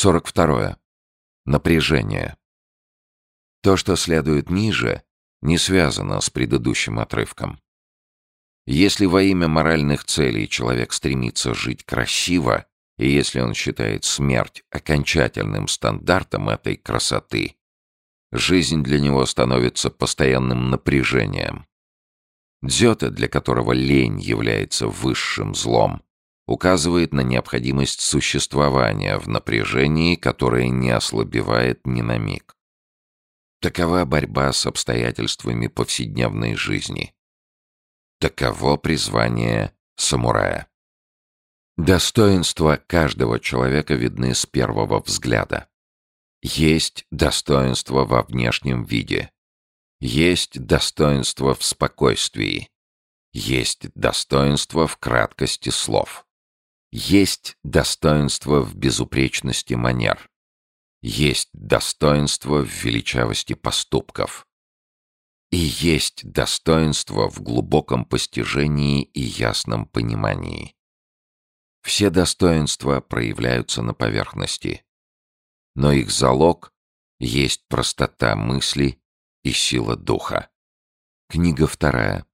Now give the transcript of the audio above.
42. Напряжение. То, что следует ниже, не связано с предыдущим отрывком. Если во имя моральных целей человек стремится жить красиво, и если он считает смерть окончательным стандартом этой красоты, жизнь для него становится постоянным напряжением. Дзёте, для которого лень является высшим злом, указывает на необходимость существования в напряжении, которое не ослабевает ни на миг. Такова борьба с обстоятельствами повседневной жизни. Таково призвание самурая. Достоинства каждого человека видны с первого взгляда. Есть достоинство во внешнем виде. Есть достоинство в спокойствии. Есть достоинство в краткости слов. Есть достоинство в безупречности манер. Есть достоинство в величавости поступков. И есть достоинство в глубоком постижении и ясном понимании. Все достоинства проявляются на поверхности, но их залог есть простота мысли и сила духа. Книга вторая.